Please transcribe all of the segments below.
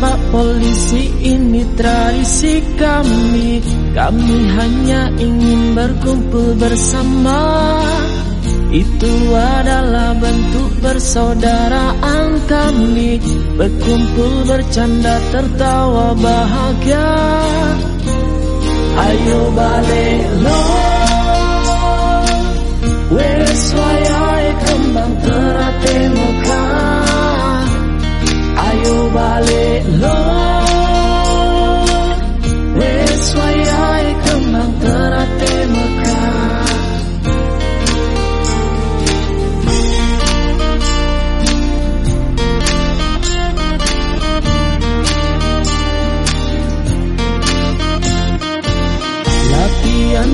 Pak Polisi ini tradisi kami. Kami hanya ingin berkumpul bersama. Itu adalah bentuk persaudaraan kami. Berkumpul bercanda tertawa bahagia. Ayo balik lo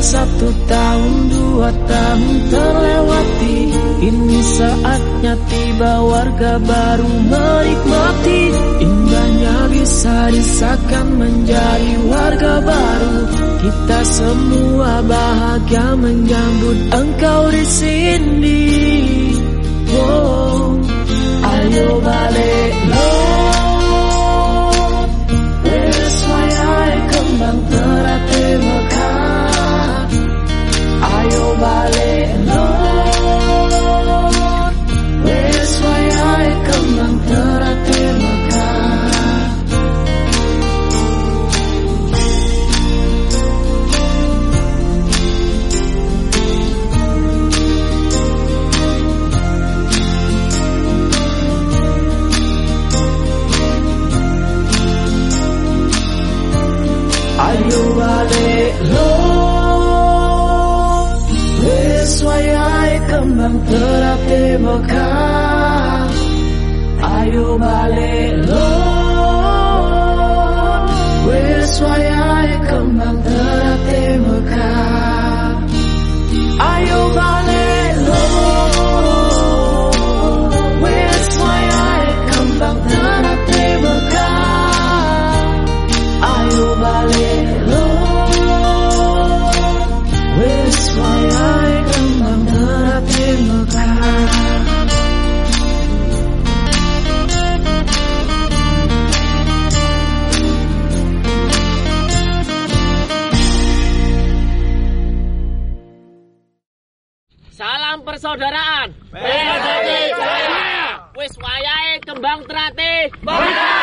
satu tahun dua tahun terlewati. Ini saatnya tiba warga baru menikmati. Indahnya bisa disahkan menjadi warga baru. Kita semua bahagia menyambut engkau di sini Ayo balik lo Wes wayai kembang terate mekar Ayo balik lo Salam persaudaraan. PSSI Jaya. Wis wayahe kembang terate. Bangsa